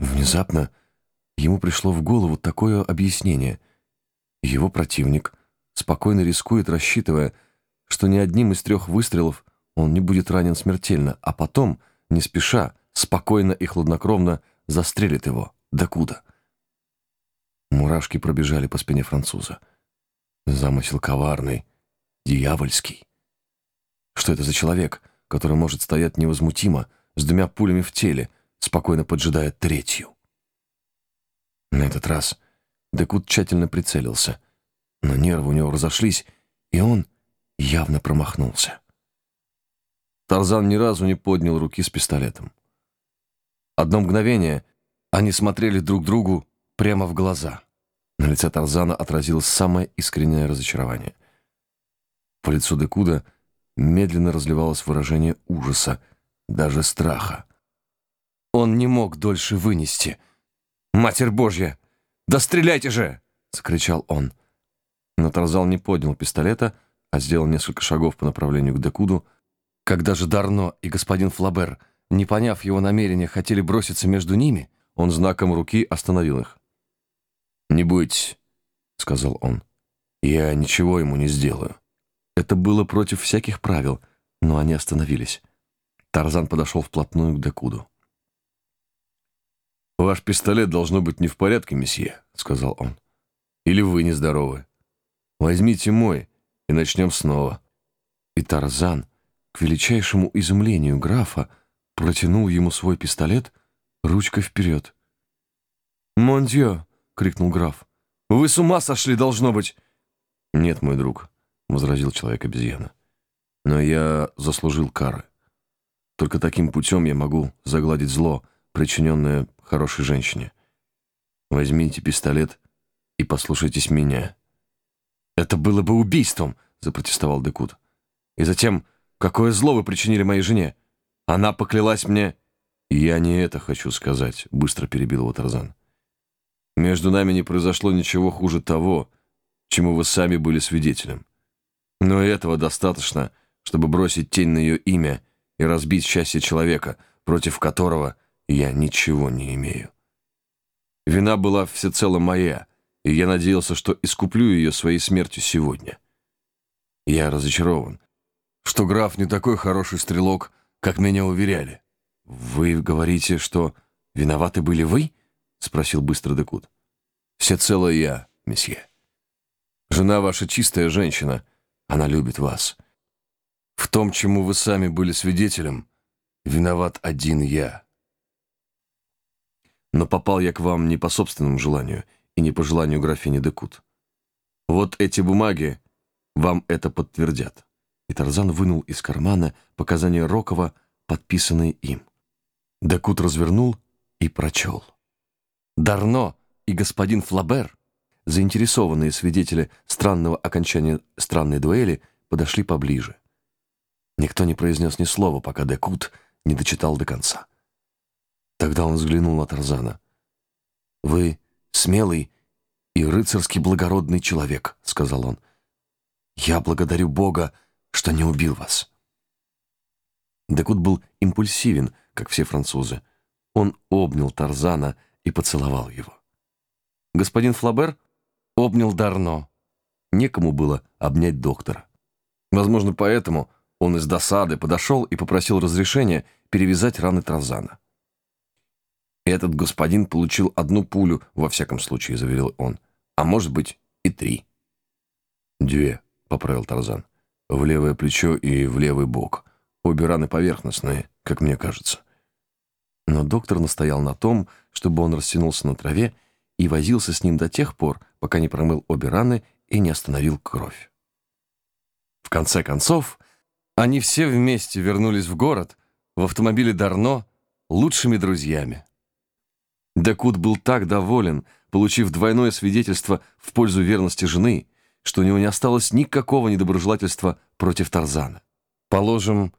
Внезапно ему пришло в голову такое объяснение. Его противник спокойно рискует, рассчитывая, что ни одним из трех выстрелов он не будет ранен смертельно, а потом, не спеша, спокойно и хладнокровно застрелит его. Докуда? Мурашки пробежали по спине француза. Замысел коварный, дьявольский. Что это за человек, который может стоять невозмутимо, с двумя пулями в теле, спокойно поджидая третью? На этот раз Декут тщательно прицелился, но нервы у него разошлись, и он явно промахнулся. Тарзан ни разу не поднял руки с пистолетом. Одно мгновение они смотрели друг другу прямо в глаза. На лице Тарзана отразилось самое искреннее разочарование. По лицу Декуда медленно разливалось выражение ужаса, даже страха. Он не мог дольше вынести. «Матерь Божья! Да стреляйте же!» — закричал он. Но Тарзан не поднял пистолета, а сделал несколько шагов по направлению к Декуду. Когда же Дарно и господин Флабер, не поняв его намерения, хотели броситься между ними, он знаком руки остановил их. «Не бойтесь», — сказал он. «Я ничего ему не сделаю». Это было против всяких правил, но они остановились. Тарзан подошел вплотную к Декуду. «Ваш пистолет должно быть не в порядке, месье», — сказал он. «Или вы нездоровы. Возьмите мой, и начнем снова». И Тарзан, к величайшему изумлению графа, протянул ему свой пистолет ручкой вперед. «Мон дьё!» крикнул граф. «Вы с ума сошли, должно быть!» «Нет, мой друг», — возразил человек-обезьяна. «Но я заслужил кары. Только таким путем я могу загладить зло, причиненное хорошей женщине. Возьмите пистолет и послушайтесь меня». «Это было бы убийством!» — запротестовал Декут. «И затем, какое зло вы причинили моей жене? Она поклялась мне...» «Я не это хочу сказать», — быстро перебил его Тарзан. Между нами не произошло ничего хуже того, чему вы сами были свидетелем. Но этого достаточно, чтобы бросить тень на ее имя и разбить счастье человека, против которого я ничего не имею. Вина была всецело моя, и я надеялся, что искуплю ее своей смертью сегодня. Я разочарован, что граф не такой хороший стрелок, как меня уверяли. Вы говорите, что виноваты были вы? — спросил быстро Декут. «Всецело я, месье. Жена ваша чистая женщина, она любит вас. В том, чему вы сами были свидетелем, виноват один я. Но попал я к вам не по собственному желанию и не по желанию графини Декут. Вот эти бумаги вам это подтвердят». И Тарзан вынул из кармана показания Рокова, подписанные им. Декут развернул и прочел. Дарно и господин Флабер, заинтересованные свидетели странного окончания странной дуэли, подошли поближе. Никто не произнес ни слова, пока Декут не дочитал до конца. Тогда он взглянул на Тарзана. «Вы смелый и рыцарски благородный человек», — сказал он. «Я благодарю Бога, что не убил вас». Декут был импульсивен, как все французы. Он обнял Тарзана и поцеловал его. Господин Флабер обнял Дарно. Некому было обнять доктора. Возможно, поэтому он из досады подошел и попросил разрешения перевязать раны Тарзана. «Этот господин получил одну пулю, во всяком случае», — заверил он. «А может быть, и три». «Две», — поправил Тарзан. «В левое плечо и в левый бок. Обе раны поверхностные, как мне кажется». Но доктор настоял на том, чтобы он растянулся на траве и возился с ним до тех пор, пока не промыл обе раны и не остановил кровь. В конце концов, они все вместе вернулись в город в автомобиле Дарно лучшими друзьями. Декут был так доволен, получив двойное свидетельство в пользу верности жены, что у него не осталось никакого недоброжелательства против Тарзана. Положим,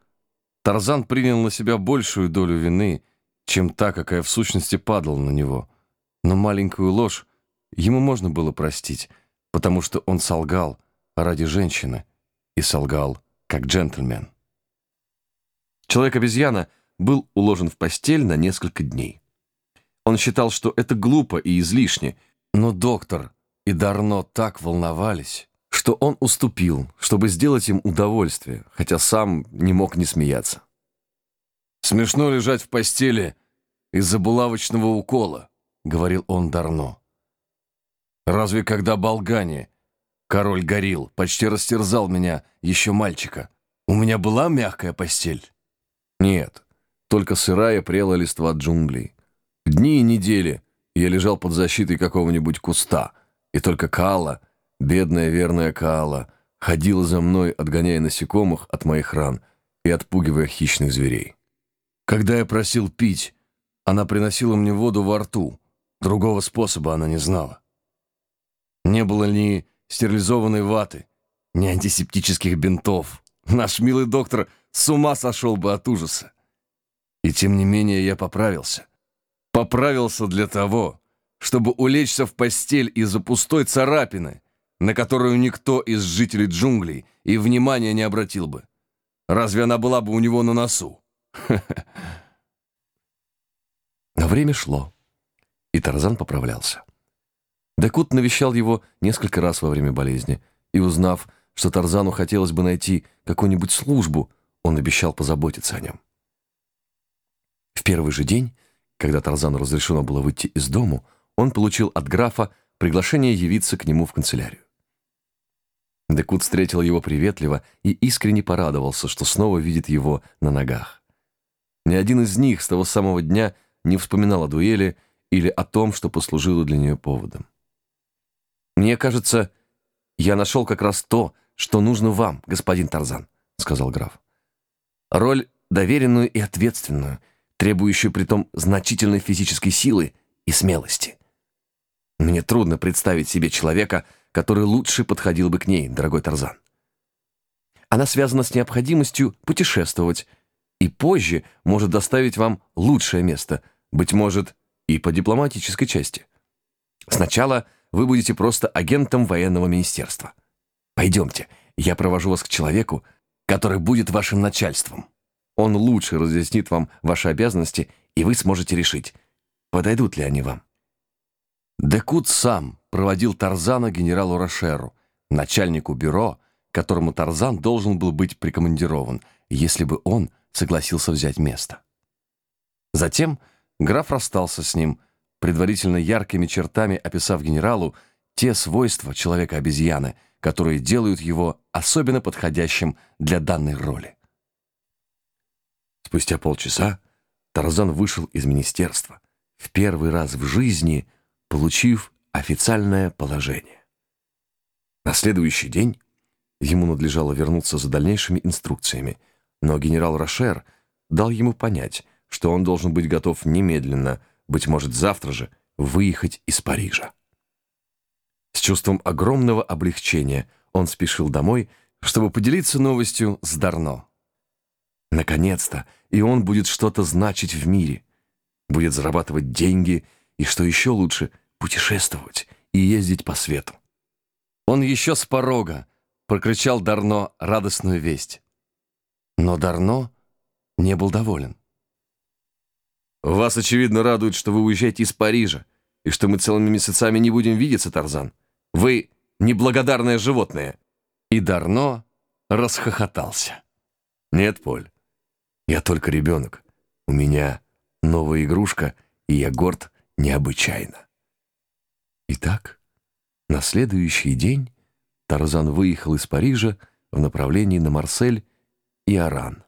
Тарзан принял на себя большую долю вины чем та, какая в сущности падала на него. Но маленькую ложь ему можно было простить, потому что он солгал ради женщины и солгал как джентльмен. Человек-обезьяна был уложен в постель на несколько дней. Он считал, что это глупо и излишне, но доктор и Дарно так волновались, что он уступил, чтобы сделать им удовольствие, хотя сам не мог не смеяться. «Смешно лежать в постели из-за булавочного укола», — говорил он Дарно. «Разве когда Болгане, король горил, почти растерзал меня, еще мальчика, у меня была мягкая постель?» «Нет, только сырая прела листва джунглей. Дни и недели я лежал под защитой какого-нибудь куста, и только Каала, бедная верная Каала, ходила за мной, отгоняя насекомых от моих ран и отпугивая хищных зверей. Когда я просил пить, она приносила мне воду во рту, другого способа она не знала. Не было ни стерилизованной ваты, ни антисептических бинтов. Наш милый доктор с ума сошел бы от ужаса. И тем не менее я поправился. Поправился для того, чтобы улечься в постель из-за пустой царапины, на которую никто из жителей джунглей и внимания не обратил бы. Разве она была бы у него на носу? Но время шло, и Тарзан поправлялся. Декут навещал его несколько раз во время болезни, и, узнав, что Тарзану хотелось бы найти какую-нибудь службу, он обещал позаботиться о нем. В первый же день, когда Тарзану разрешено было выйти из дому, он получил от графа приглашение явиться к нему в канцелярию. Декут встретил его приветливо и искренне порадовался, что снова видит его на ногах. Ни один из них с того самого дня не вспоминал о дуэли или о том, что послужило для нее поводом. «Мне кажется, я нашел как раз то, что нужно вам, господин Тарзан», — сказал граф. «Роль доверенную и ответственную, требующую притом значительной физической силы и смелости. Мне трудно представить себе человека, который лучше подходил бы к ней, дорогой Тарзан. Она связана с необходимостью путешествовать и позже может доставить вам лучшее место, быть может, и по дипломатической части. Сначала вы будете просто агентом военного министерства. Пойдемте, я провожу вас к человеку, который будет вашим начальством. Он лучше разъяснит вам ваши обязанности, и вы сможете решить, подойдут ли они вам. Декут сам проводил Тарзана генералу Рошеру, начальнику бюро, которому Тарзан должен был быть прикомандирован, если бы он согласился взять место. Затем граф расстался с ним, предварительно яркими чертами описав генералу те свойства человека-обезьяны, которые делают его особенно подходящим для данной роли. Спустя полчаса Тарзан вышел из министерства, в первый раз в жизни получив официальное положение. На следующий день ему надлежало вернуться за дальнейшими инструкциями, но генерал Рошер дал ему понять, что он должен быть готов немедленно, быть может, завтра же, выехать из Парижа. С чувством огромного облегчения он спешил домой, чтобы поделиться новостью с Дарно. Наконец-то, и он будет что-то значить в мире. Будет зарабатывать деньги и, что еще лучше, путешествовать и ездить по свету. Он еще с порога прокричал Дарно радостную весть. Но Дарно не был доволен. «Вас, очевидно, радует, что вы уезжаете из Парижа, и что мы целыми месяцами не будем видеться, Тарзан. Вы неблагодарное животное». И Дарно расхохотался. «Нет, Поль, я только ребенок. У меня новая игрушка, и я горд необычайно. Итак, на следующий день Тарзан выехал из Парижа в направлении на Марсель и Аран.